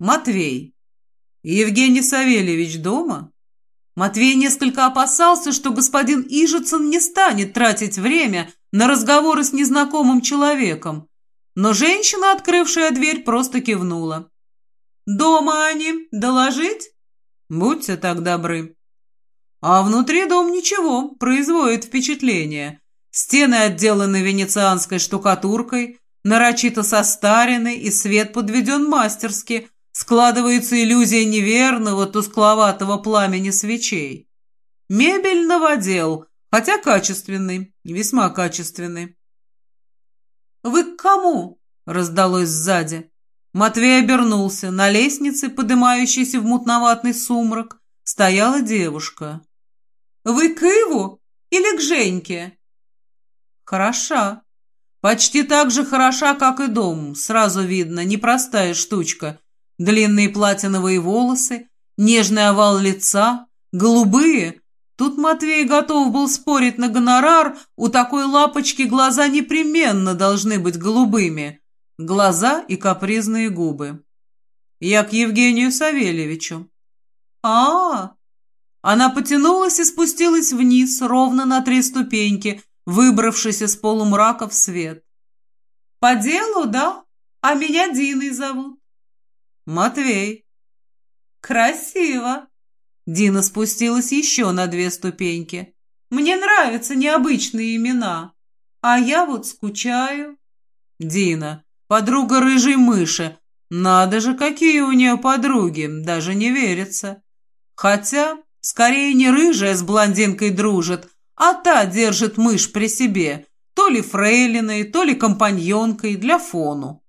Матвей. Евгений Савельевич дома? Матвей несколько опасался, что господин Ижицын не станет тратить время на разговоры с незнакомым человеком, но женщина, открывшая дверь, просто кивнула. «Дома они? Доложить?» «Будьте так добры». А внутри дом ничего, производит впечатление. Стены отделаны венецианской штукатуркой, нарочито состарены, и свет подведен мастерски. Складывается иллюзия неверного, тускловатого пламени свечей. Мебель новодел, хотя качественный, весьма качественный. «Вы к кому?» — раздалось сзади. Матвей обернулся. На лестнице, поднимающейся в мутноватный сумрак, стояла девушка. «Вы к Иву или к Женьке?» «Хороша. Почти так же хороша, как и дом. Сразу видно, непростая штучка. Длинные платиновые волосы, нежный овал лица, голубые. Тут Матвей готов был спорить на гонорар, у такой лапочки глаза непременно должны быть голубыми. Глаза и капризные губы. Я к Евгению Савельевичу. а, -а, -а Она потянулась и спустилась вниз, ровно на три ступеньки, выбравшись из полумрака в свет. «По делу, да? А меня Диной зовут». «Матвей». «Красиво». Дина спустилась еще на две ступеньки. «Мне нравятся необычные имена, а я вот скучаю». «Дина, подруга рыжей мыши. Надо же, какие у нее подруги, даже не верится. Хотя, скорее не рыжая с блондинкой дружит, а та держит мышь при себе, то ли фрейлиной, то ли компаньонкой для фону.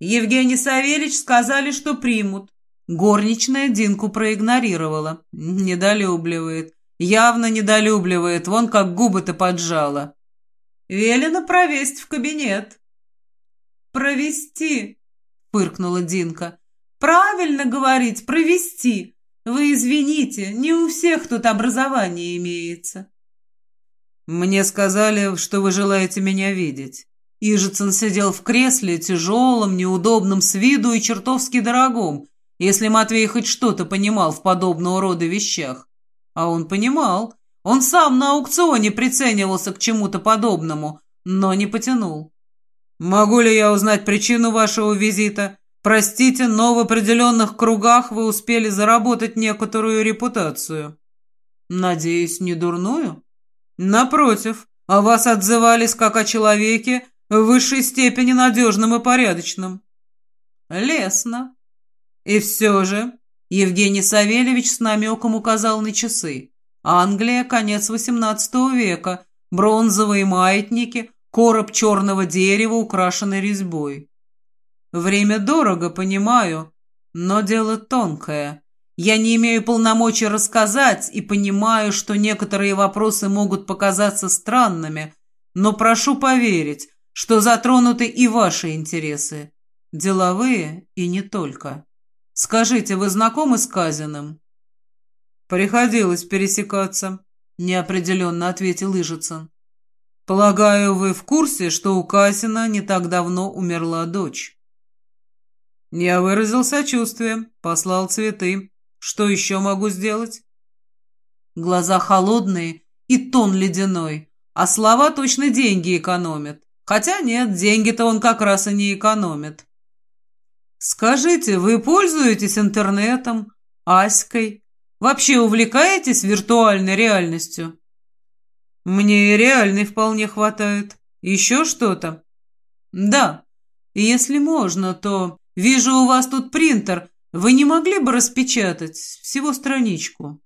Евгений Савельич сказали, что примут. Горничная Динку проигнорировала. Недолюбливает. Явно недолюбливает. Вон как губы-то поджала. Велено провесть в кабинет. «Провести», — фыркнула Динка. «Правильно говорить, провести. Вы извините, не у всех тут образование имеется». «Мне сказали, что вы желаете меня видеть». Ижицын сидел в кресле, тяжелом, неудобном с виду и чертовски дорогом, если Матвей хоть что-то понимал в подобного рода вещах. А он понимал. Он сам на аукционе приценивался к чему-то подобному, но не потянул. «Могу ли я узнать причину вашего визита? Простите, но в определенных кругах вы успели заработать некоторую репутацию». «Надеюсь, не дурную?» «Напротив, о вас отзывались как о человеке, в высшей степени надежным и порядочным. Лесно. И все же, Евгений Савельевич с намеком указал на часы. Англия, конец XVIII века, бронзовые маятники, короб черного дерева, украшенный резьбой. Время дорого, понимаю, но дело тонкое. Я не имею полномочий рассказать и понимаю, что некоторые вопросы могут показаться странными, но прошу поверить, что затронуты и ваши интересы, деловые и не только. Скажите, вы знакомы с Казиным?» «Приходилось пересекаться», — неопределенно ответил Ижицын. «Полагаю, вы в курсе, что у Касина не так давно умерла дочь?» Я выразил сочувствие, послал цветы. Что еще могу сделать? Глаза холодные и тон ледяной, а слова точно деньги экономят. Хотя нет, деньги-то он как раз и не экономит. Скажите, вы пользуетесь интернетом, Аськой? Вообще увлекаетесь виртуальной реальностью? Мне и реальной вполне хватает. Еще что-то? Да. Если можно, то... Вижу, у вас тут принтер. Вы не могли бы распечатать всего страничку?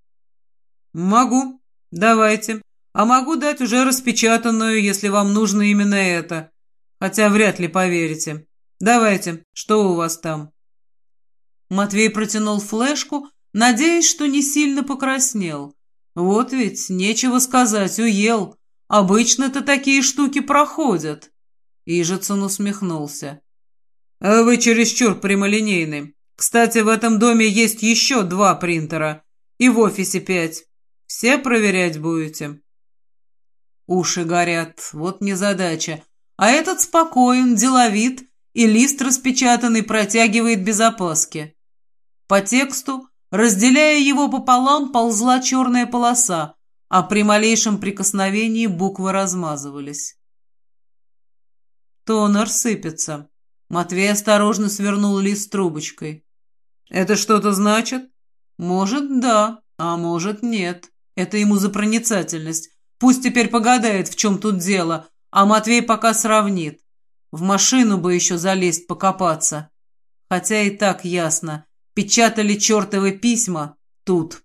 Могу. Давайте. А могу дать уже распечатанную, если вам нужно именно это. Хотя вряд ли поверите. Давайте, что у вас там?» Матвей протянул флешку, надеясь, что не сильно покраснел. «Вот ведь, нечего сказать, уел. Обычно-то такие штуки проходят». Ижицын усмехнулся. «А «Вы чересчур прямолинейны. Кстати, в этом доме есть еще два принтера. И в офисе пять. Все проверять будете?» Уши горят, вот незадача. А этот спокоен, деловит и лист распечатанный протягивает без опаски. По тексту, разделяя его пополам, ползла черная полоса, а при малейшем прикосновении буквы размазывались. Тонер сыпется. Матвей осторожно свернул лист трубочкой. «Это что-то значит?» «Может, да, а может, нет. Это ему за проницательность. Пусть теперь погадает, в чем тут дело, а Матвей пока сравнит. В машину бы еще залезть покопаться. Хотя и так ясно. Печатали чертовы письма тут».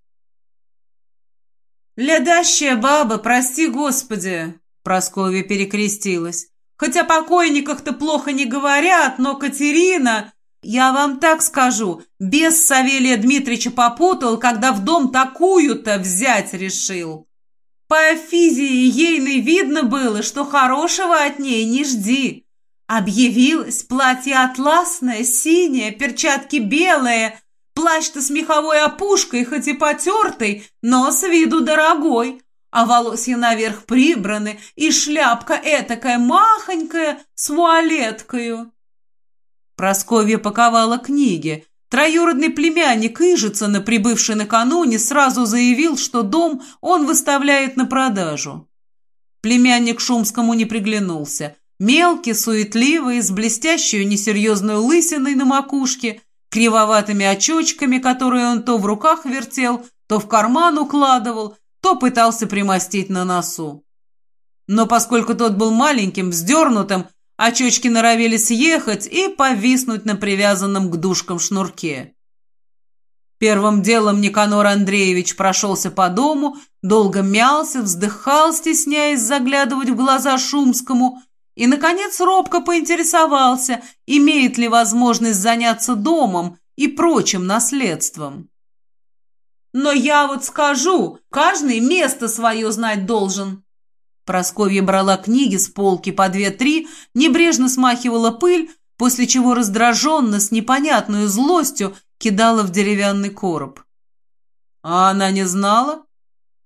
«Лядащая баба, прости господи!» Прасковья перекрестилась. Хотя о покойниках-то плохо не говорят, но Катерина... Я вам так скажу, без Савелия Дмитриевича попутал, когда в дом такую-то взять решил. По физии ейной видно было, что хорошего от ней не жди. Объявилось платье атласное, синее, перчатки белые, плащ-то с меховой опушкой, хоть и потертый, но с виду дорогой а волосья наверх прибраны, и шляпка этакая махонькая с вуалеткою. Просковья паковала книги. Троюродный племянник Ижицына, прибывший накануне, сразу заявил, что дом он выставляет на продажу. Племянник Шумскому не приглянулся. Мелкий, суетливый, с блестящей несерьезной лысиной на макушке, кривоватыми очочками, которые он то в руках вертел, то в карман укладывал, то пытался примостить на носу. Но поскольку тот был маленьким, вздернутым, очечки норовили съехать и повиснуть на привязанном к дужкам шнурке. Первым делом Никанор Андреевич прошелся по дому, долго мялся, вздыхал, стесняясь заглядывать в глаза Шумскому, и, наконец, робко поинтересовался, имеет ли возможность заняться домом и прочим наследством. Но я вот скажу, каждый место свое знать должен». Просковья брала книги с полки по две-три, небрежно смахивала пыль, после чего раздраженно, с непонятной злостью, кидала в деревянный короб. «А она не знала?»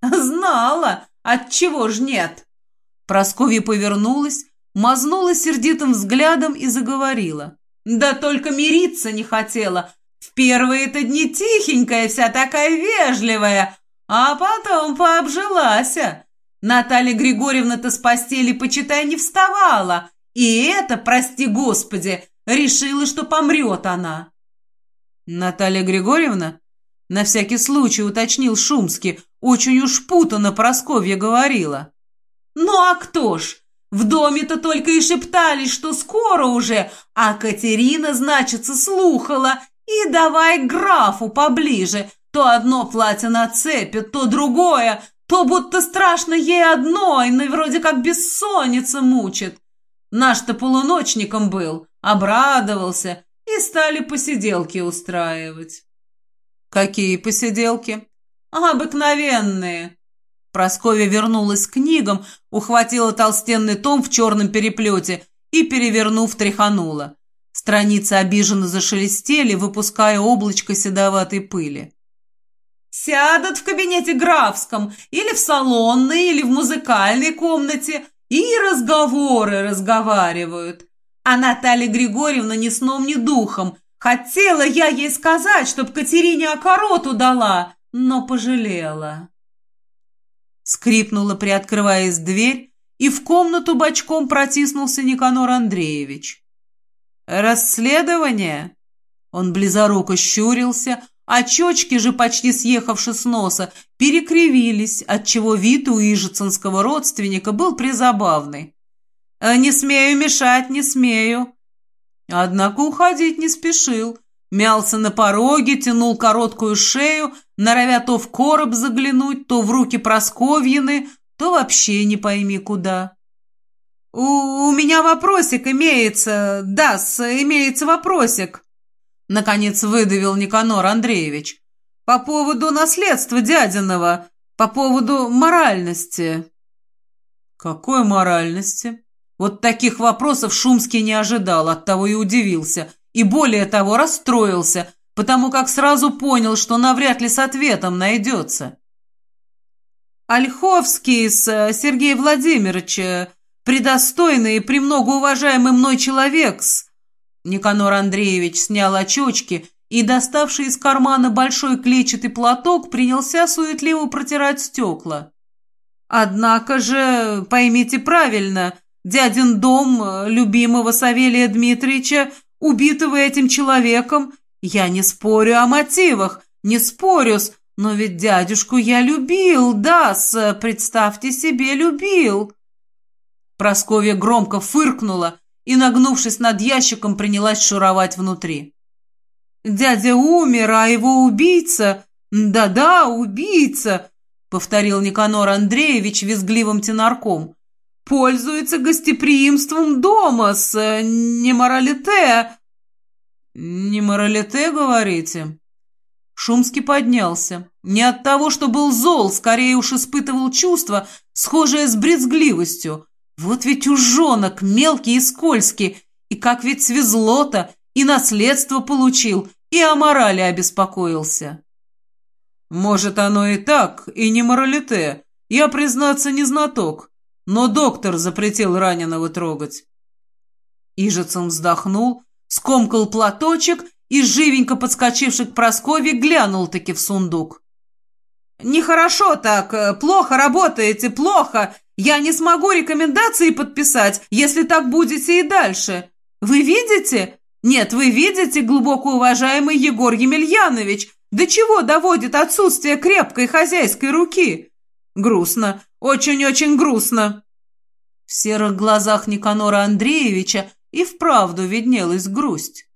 «Знала! Отчего ж нет?» Просковья повернулась, мазнула сердитым взглядом и заговорила. «Да только мириться не хотела, в первые-то дни тихенькая вся такая вежливая, а потом пообжилась. Наталья Григорьевна-то с постели, почитай, не вставала. И это, прости господи, решила, что помрет она. Наталья Григорьевна? На всякий случай уточнил Шумский, очень уж путано Просковья говорила. Ну а кто ж? В доме-то только и шептались, что скоро уже, а Катерина, значится, слухала и давай графу поближе. То одно платье нацепит, то другое, то будто страшно ей одной, но вроде как бессонница мучит. Наш-то полуночником был, обрадовался, и стали посиделки устраивать. Какие посиделки? Обыкновенные. Прасковья вернулась к книгам, ухватила толстенный том в черном переплете и, перевернув, тряханула. Страницы обиженно зашелестели, выпуская облачко седоватой пыли. «Сядут в кабинете графском, или в салонной, или в музыкальной комнате, и разговоры разговаривают. А Наталья Григорьевна ни сном, ни духом. Хотела я ей сказать, чтоб Катерине окороту дала, но пожалела». Скрипнула, приоткрываясь дверь, и в комнату бочком протиснулся Никанор Андреевич. «Расследование?» Он близоруко щурился, а чечки же, почти съехавши с носа, перекривились, отчего вид у ижицинского родственника был призабавный. «Э, «Не смею мешать, не смею». Однако уходить не спешил. Мялся на пороге, тянул короткую шею, норовя то в короб заглянуть, то в руки Просковьины, то вообще не пойми куда. «У, у меня вопросик имеется, да, имеется вопросик», наконец выдавил Никанор Андреевич. «По поводу наследства дядиного, по поводу моральности». «Какой моральности?» Вот таких вопросов Шумский не ожидал, оттого и удивился, и более того расстроился, потому как сразу понял, что навряд ли с ответом найдется. Ольховский с э, Сергеем Владимировичем предостойный и премного уважаемый мной человек с... Никанор Андреевич снял очечки и, доставший из кармана большой клетчатый платок, принялся суетливо протирать стекла. «Однако же, поймите правильно, дядин дом любимого Савелия Дмитриевича, убитого этим человеком, я не спорю о мотивах, не спорю с... Но ведь дядюшку я любил, да, с... Представьте себе, любил!» Просковья громко фыркнула и, нагнувшись над ящиком, принялась шуровать внутри. «Дядя умер, а его убийца... Да-да, убийца!» — повторил Никанор Андреевич визгливым тенарком. «Пользуется гостеприимством дома с э, неморалите...» «Неморалите, говорите?» Шумский поднялся. Не от того, что был зол, скорее уж испытывал чувство, схожее с брезгливостью. Вот ведь ужонок, мелкий и скользкий, и как ведь свезло-то, и наследство получил, и о морали обеспокоился. Может, оно и так, и не моралите. Я, признаться, не знаток, но доктор запретил раненого трогать. Ижицын вздохнул, скомкал платочек и, живенько подскочивший к Прасковье, глянул-таки в сундук. «Нехорошо так, плохо работаете, плохо. Я не смогу рекомендации подписать, если так будете и дальше. Вы видите? Нет, вы видите, глубоко уважаемый Егор Емельянович, до чего доводит отсутствие крепкой хозяйской руки? Грустно, очень-очень грустно». В серых глазах Никанора Андреевича и вправду виднелась грусть.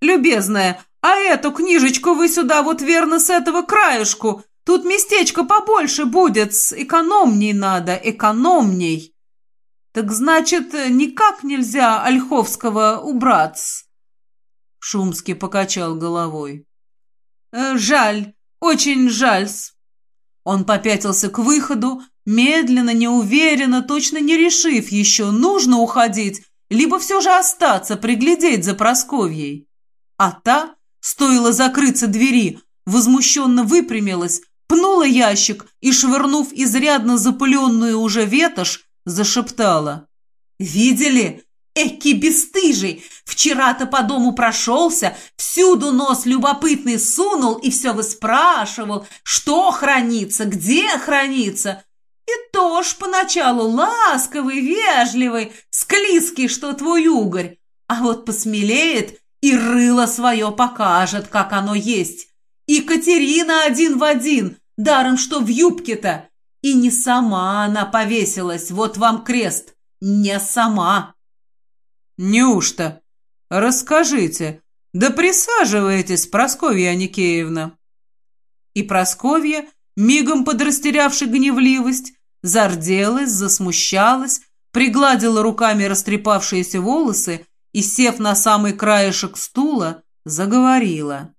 «Любезная, а эту книжечку вы сюда вот верно с этого краешку. Тут местечко побольше будет, экономней надо, экономней». «Так значит, никак нельзя Ольховского убрать?» Шумский покачал головой. «Э, «Жаль, очень жаль. Он попятился к выходу, медленно, неуверенно, точно не решив еще, нужно уходить, либо все же остаться, приглядеть за Просковьей. А та, стоило закрыться двери, возмущенно выпрямилась, пнула ящик и, швырнув изрядно запыленную уже ветошь, зашептала. «Видели? Эки бесстыжий! Вчера-то по дому прошелся, всюду нос любопытный сунул и все выспрашивал, что хранится, где хранится. И то ж поначалу ласковый, вежливый, склизкий, что твой угорь, а вот посмелеет и рыло свое покажет, как оно есть. И Катерина один в один, даром что в юбке-то. И не сама она повесилась, вот вам крест, не сама. Неужто? Расскажите. Да присаживайтесь, Просковья Аникеевна. И Просковья, мигом подрастерявши гневливость, зарделась, засмущалась, пригладила руками растрепавшиеся волосы и, сев на самый краешек стула, заговорила.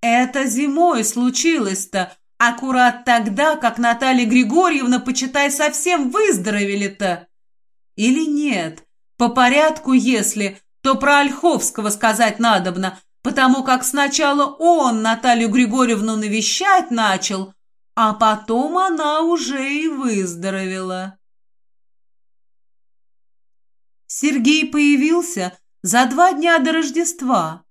«Это зимой случилось-то, аккурат тогда, как Наталья Григорьевна, почитай, совсем выздоровели-то. Или нет? По порядку, если, то про Ольховского сказать надобно, потому как сначала он Наталью Григорьевну навещать начал, а потом она уже и выздоровела. Сергей появился за два дня до Рождества.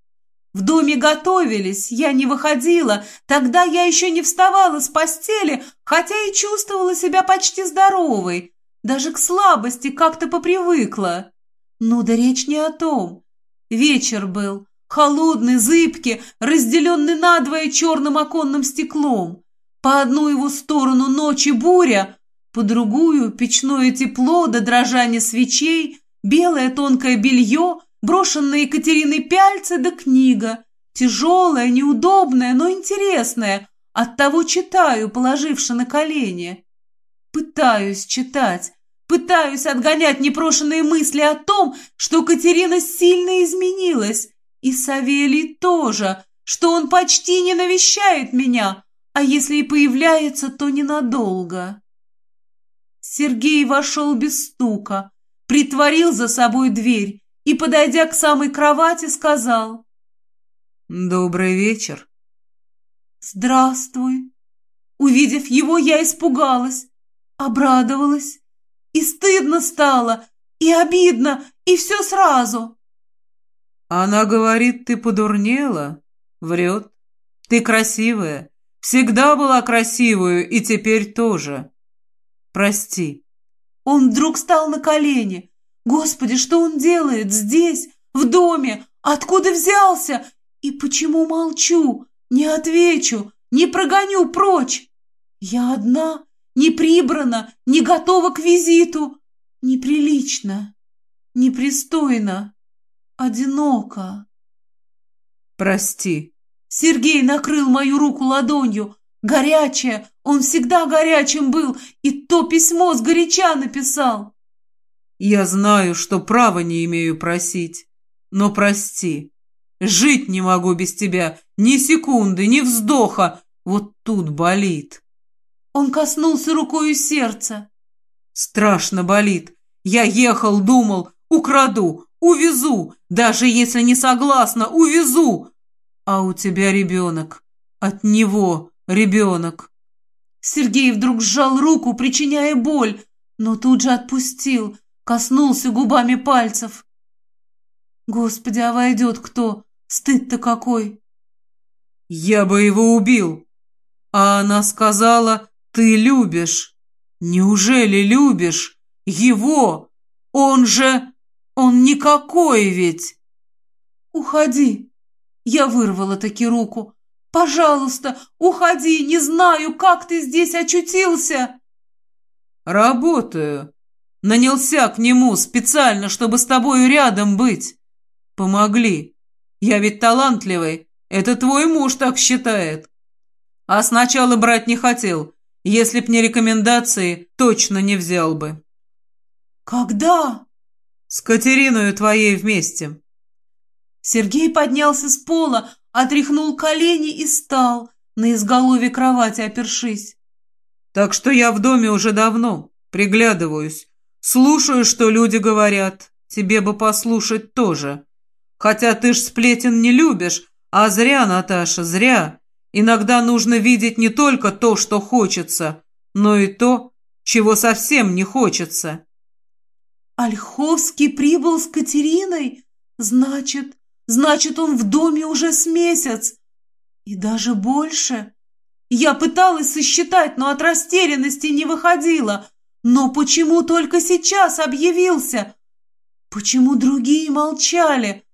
В доме готовились, я не выходила, тогда я еще не вставала с постели, хотя и чувствовала себя почти здоровой, даже к слабости как-то попривыкла. Ну да речь не о том. Вечер был, холодный, зыбкий, разделенный надвое черным оконным стеклом. По одну его сторону ночи буря, по другую печное тепло до дрожания свечей, белое тонкое белье, брошенные Екатериной пяльцы да книга. Тяжелая, неудобная, но интересная. Оттого читаю, положивши на колени. Пытаюсь читать, пытаюсь отгонять непрошенные мысли о том, что Катерина сильно изменилась. И Савелий тоже, что он почти не навещает меня, а если и появляется, то ненадолго. Сергей вошел без стука, притворил за собой дверь и, подойдя к самой кровати, сказал «Добрый вечер». «Здравствуй». Увидев его, я испугалась, обрадовалась, и стыдно стало, и обидно, и все сразу. Она говорит, ты подурнела. Врет. Ты красивая. Всегда была красивую и теперь тоже. Прости. Он вдруг стал на колени. Господи, что он делает здесь, в доме? Откуда взялся? И почему молчу? Не отвечу, не прогоню прочь. Я одна, не прибрана, не готова к визиту. Неприлично, непристойно, одиноко. Прости. Сергей накрыл мою руку ладонью. Горячая, он всегда горячим был, и то письмо с горяча написал. Я знаю, что права не имею просить, но прости. Жить не могу без тебя, ни секунды, ни вздоха. Вот тут болит. Он коснулся рукою сердца. Страшно болит. Я ехал, думал, украду, увезу, даже если не согласна, увезу. А у тебя ребенок. От него ребенок. Сергей вдруг сжал руку, причиняя боль, но тут же отпустил, коснулся губами пальцев. Господи, а войдет кто? Стыд-то какой! Я бы его убил. А она сказала, ты любишь. Неужели любишь? Его? Он же... Он никакой ведь. Уходи. Я вырвала таки руку. Пожалуйста, уходи, не знаю, как ты здесь очутился. Работаю. Нанялся к нему специально, чтобы с тобой рядом быть. Помогли. Я ведь талантливый. Это твой муж так считает. А сначала брать не хотел. Если б не рекомендации, точно не взял бы. Когда? С Катериной твоей вместе. Сергей поднялся с пола, отряхнул колени и стал, на изголовье кровати опершись. Так что я в доме уже давно, приглядываюсь, слушаю, что люди говорят. Тебе бы послушать тоже. Хотя ты ж сплетен не любишь, а зря, Наташа, зря. Иногда нужно видеть не только то, что хочется, но и то, чего совсем не хочется. Ольховский прибыл с Катериной? Значит, значит, он в доме уже с месяц. И даже больше. Я пыталась сосчитать, но от растерянности не выходила. Но почему только сейчас объявился? Почему другие молчали?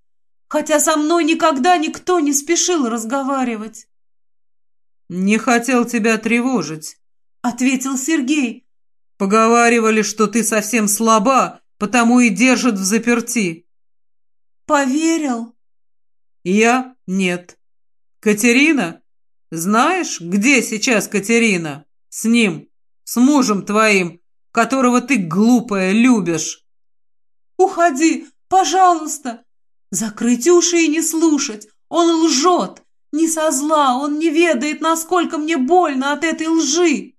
хотя со мной никогда никто не спешил разговаривать. «Не хотел тебя тревожить», — ответил Сергей. «Поговаривали, что ты совсем слаба, потому и держат в заперти». «Поверил?» «Я? Нет». «Катерина? Знаешь, где сейчас Катерина? С ним, с мужем твоим, которого ты, глупая, любишь». «Уходи, пожалуйста!» Закрыть уши и не слушать. Он лжет. Не со зла, он не ведает, насколько мне больно от этой лжи.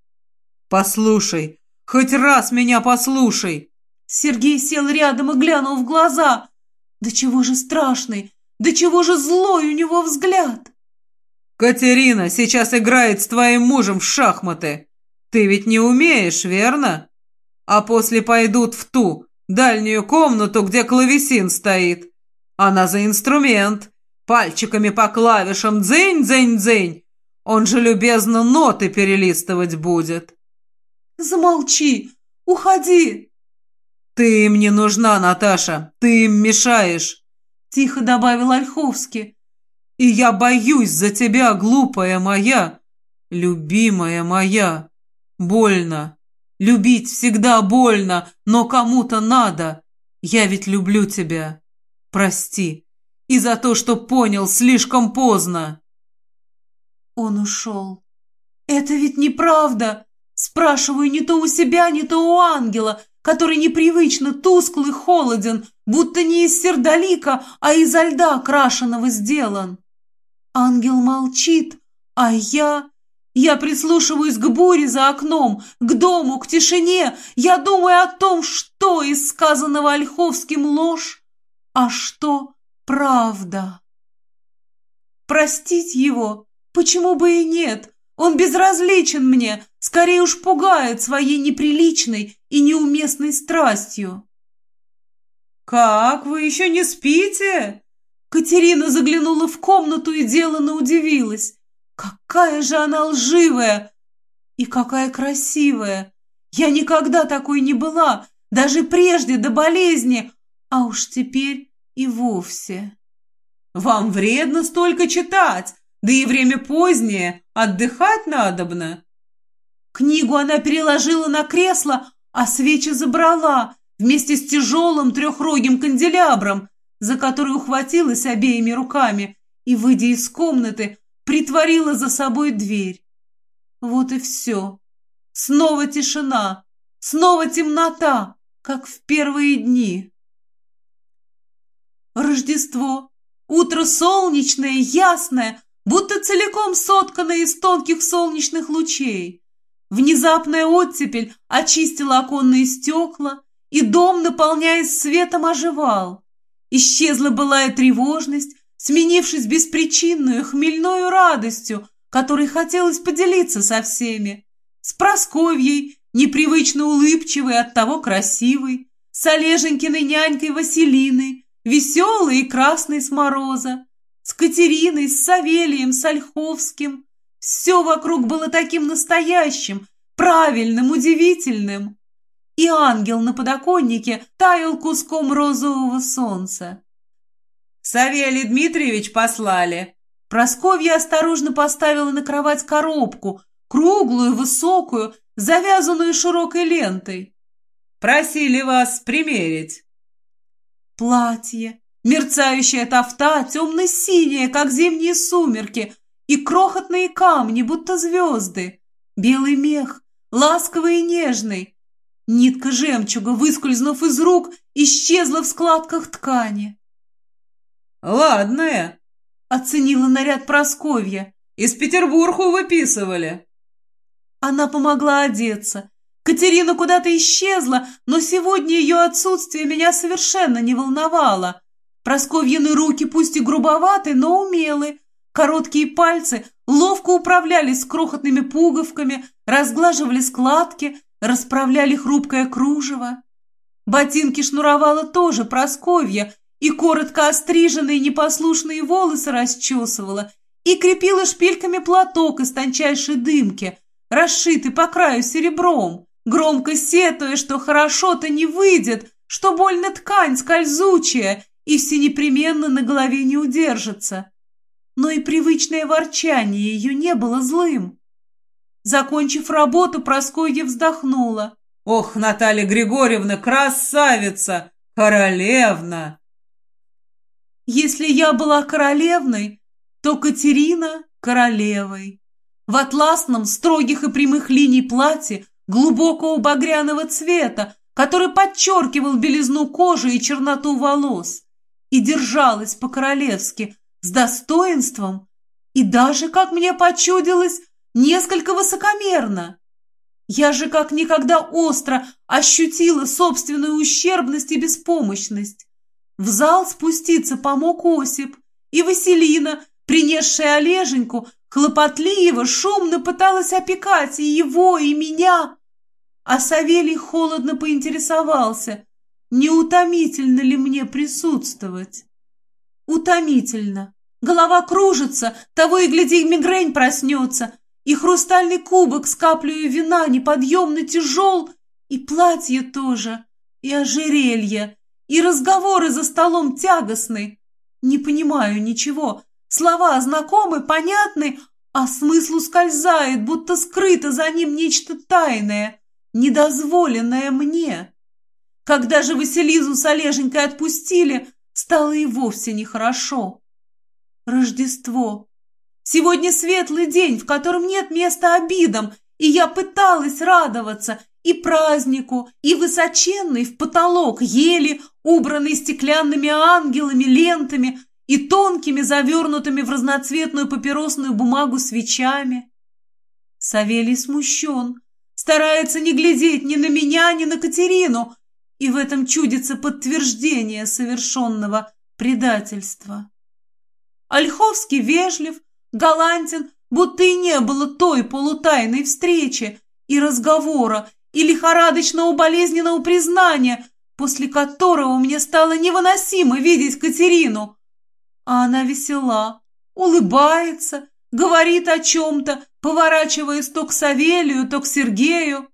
Послушай, хоть раз меня послушай. Сергей сел рядом и глянул в глаза. Да чего же страшный, да чего же злой у него взгляд. Катерина сейчас играет с твоим мужем в шахматы. Ты ведь не умеешь, верно? А после пойдут в ту, дальнюю комнату, где клавесин стоит. Она за инструмент. Пальчиками по клавишам дзынь-дзынь-дзынь. Он же любезно ноты перелистывать будет. Замолчи! Уходи! Ты им не нужна, Наташа. Ты им мешаешь. Тихо добавил Ольховский. И я боюсь за тебя, глупая моя, любимая моя. Больно. Любить всегда больно, но кому-то надо. Я ведь люблю тебя. Прости. И за то, что понял слишком поздно. Он ушел. Это ведь неправда. Спрашиваю не то у себя, не то у ангела, который непривычно тусклый, холоден, будто не из сердолика, а изо льда крашеного сделан. Ангел молчит, а я... Я прислушиваюсь к буре за окном, к дому, к тишине. Я думаю о том, что из сказанного Ольховским ложь, а что правда? Простить его? Почему бы и нет? Он безразличен мне, скорее уж пугает своей неприличной и неуместной страстью. «Как, вы еще не спите?» Катерина заглянула в комнату и деланно удивилась. Какая же она лживая! И какая красивая! Я никогда такой не была, даже прежде, до болезни, а уж теперь и вовсе. Вам вредно столько читать, да и время позднее, отдыхать надобно. Книгу она переложила на кресло, а свечи забрала вместе с тяжелым трехрогим канделябром, за который ухватилась обеими руками и, выйдя из комнаты, притворила за собой дверь. Вот и все. Снова тишина, снова темнота, как в первые дни. Рождество. Утро солнечное, ясное, будто целиком сотканное из тонких солнечных лучей. Внезапная оттепель очистила оконные стекла, и дом, наполняясь светом, оживал. Исчезла былая тревожность, сменившись беспричинную хмельною радостью, которой хотелось поделиться со всеми. С Просковьей, непривычно улыбчивой, оттого красивой, с Олеженькиной нянькой Василиной, веселой и красной с мороза, с Катериной, с Савелием, с Ольховским. Все вокруг было таким настоящим, правильным, удивительным и ангел на подоконнике таял куском розового солнца. «Савелий Дмитриевич послали!» Просковья осторожно поставила на кровать коробку, круглую, высокую, завязанную широкой лентой. «Просили вас примерить». Платье, мерцающая тафта, темно-синяя, как зимние сумерки, и крохотные камни, будто звезды, белый мех, ласковый и нежный, Нитка жемчуга, выскользнув из рук, исчезла в складках ткани. «Ладная», — оценила наряд Просковья. «Из Петербурга выписывали». Она помогла одеться. Катерина куда-то исчезла, но сегодня ее отсутствие меня совершенно не волновало. Просковьины руки пусть и грубоваты, но умелы. Короткие пальцы ловко управлялись с крохотными пуговками, разглаживали складки, расправляли хрупкое кружево. Ботинки шнуровала тоже Просковья, и коротко остриженные непослушные волосы расчесывала, и крепила шпильками платок из тончайшей дымки, расшитый по краю серебром, громко сетуя, что хорошо-то не выйдет, что больно ткань скользучая и все непременно на голове не удержится. Но и привычное ворчание ее не было злым. Закончив работу, Проскойя вздохнула. «Ох, Наталья Григорьевна, красавица! Королевна!» Если я была королевной, то Катерина – королевой. В атласном, строгих и прямых линий платье глубокого багряного цвета, который подчеркивал белизну кожи и черноту волос, и держалась по-королевски, с достоинством, и даже, как мне почудилось, несколько высокомерно. Я же как никогда остро ощутила собственную ущербность и беспомощность. В зал спуститься помог Осип, и Василина, принесшая Олеженьку, хлопотливо, шумно пыталась опекать и его, и меня. А Савелий холодно поинтересовался, не утомительно ли мне присутствовать. Утомительно. Голова кружится, того и гляди, мигрень проснется, и хрустальный кубок с каплей вина неподъемно тяжел, и платье тоже, и ожерелье, и разговоры за столом тягостны. Не понимаю ничего, слова знакомы, понятны, а смысл ускользает, будто скрыто за ним нечто тайное, недозволенное мне. Когда же Василизу с Олеженькой отпустили, стало и вовсе нехорошо. Рождество. Сегодня светлый день, в котором нет места обидам, и я пыталась радоваться и празднику, и высоченный в потолок ели, убранный стеклянными ангелами, лентами и тонкими, завернутыми в разноцветную папиросную бумагу свечами. Савелий смущен, старается не глядеть ни на меня, ни на Катерину, и в этом чудится подтверждение совершенного предательства. Ольховский вежлив, галантен, будто и не было той полутайной встречи и разговора, и лихорадочного болезненного признания, после которого мне стало невыносимо видеть Катерину. а она весела, улыбается, говорит о чем-то, поворачиваясь то к Савелию, то к Сергею.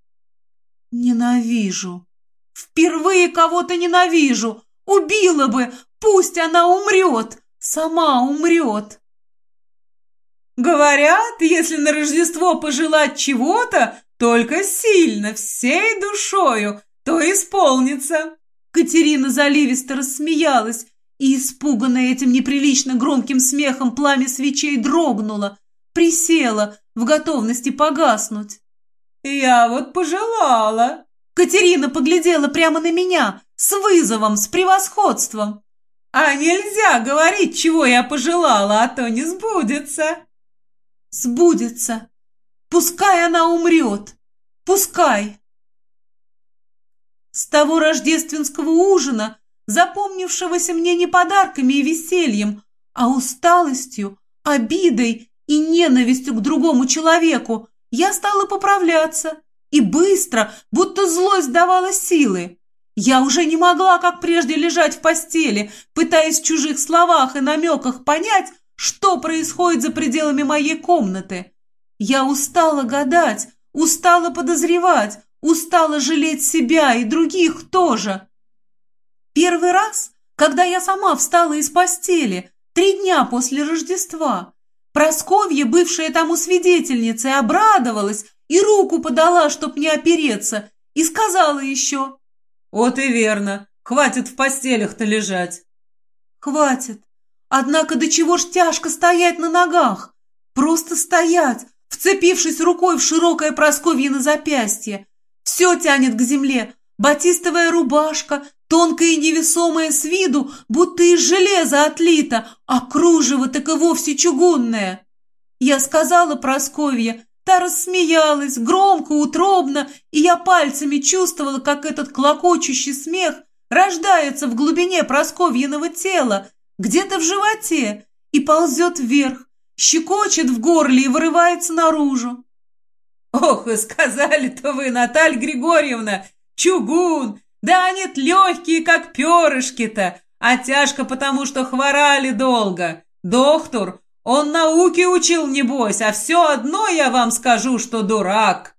Ненавижу. Впервые кого-то ненавижу. Убила бы, пусть она умрет, сама умрет. Говорят, если на Рождество пожелать чего-то, только сильно, всей душою, то исполнится. Катерина заливисто рассмеялась, и, испуганная этим неприлично громким смехом, пламя свечей дрогнуло, присела в готовности погаснуть. «Я вот пожелала!» Катерина поглядела прямо на меня, с вызовом, с превосходством. «А нельзя говорить, чего я пожелала, а то не сбудется!» «Сбудется! Пускай она умрет! Пускай!» С того рождественского ужина запомнившегося мне не подарками и весельем, а усталостью, обидой и ненавистью к другому человеку, я стала поправляться. И быстро, будто злость давала силы. Я уже не могла, как прежде, лежать в постели, пытаясь в чужих словах и намеках понять, что происходит за пределами моей комнаты. Я устала гадать, устала подозревать, устала жалеть себя и других тоже. Первый раз, когда я сама встала из постели, три дня после Рождества, Просковья, бывшая тому свидетельницей, обрадовалась и руку подала, чтоб не опереться, и сказала еще. «Вот и верно, хватит в постелях-то лежать». «Хватит. Однако до чего ж тяжко стоять на ногах? Просто стоять, вцепившись рукой в широкое Просковье на запястье. Все тянет к земле, батистовая рубашка, Тонкое и невесомое с виду, будто из железа отлито, а кружево так и вовсе чугунное. Я сказала Просковье, та рассмеялась, громко, утробно, и я пальцами чувствовала, как этот клокочущий смех рождается в глубине Просковьиного тела, где-то в животе, и ползет вверх, щекочет в горле и вырывается наружу. «Ох, и сказали-то вы, Наталья Григорьевна, чугун!» Да они легкие, как перышки-то, а тяжко потому, что хворали долго. Доктор, он науки учил, небось, а все одно я вам скажу, что дурак».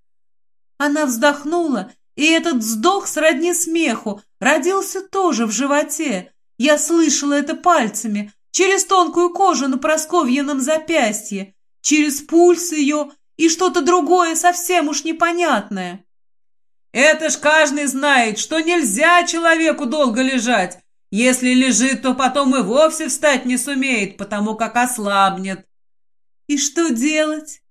Она вздохнула, и этот вздох сродни смеху родился тоже в животе. Я слышала это пальцами, через тонкую кожу на просковьином запястье, через пульс ее и что-то другое совсем уж непонятное. Это ж каждый знает, что нельзя человеку долго лежать. Если лежит, то потом и вовсе встать не сумеет, потому как ослабнет. И что делать?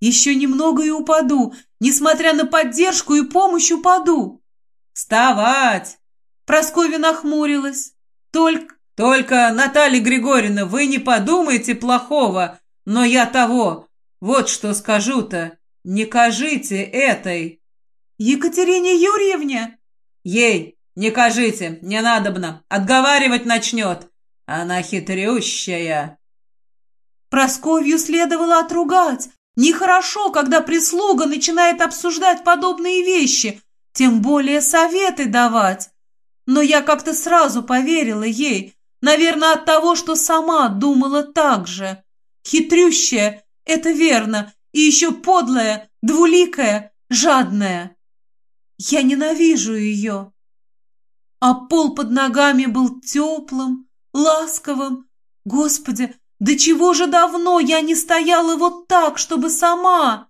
Еще немного и упаду. Несмотря на поддержку и помощь, упаду. Вставать! Прасковья нахмурилась. Только... Только, Наталья Григорьевна, вы не подумайте плохого, но я того. Вот что скажу-то. Не кажите этой. «Екатерине Юрьевне?» «Ей! Не кажите, не надобно, отговаривать начнет. Она хитрющая». Просковью следовало отругать. Нехорошо, когда прислуга начинает обсуждать подобные вещи, тем более советы давать. Но я как-то сразу поверила ей, наверное, от того, что сама думала так же. Хитрющая — это верно, и еще подлая, двуликая, жадная. Я ненавижу ее. А пол под ногами был теплым, ласковым. Господи, до чего же давно я не стояла вот так, чтобы сама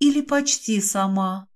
или почти сама.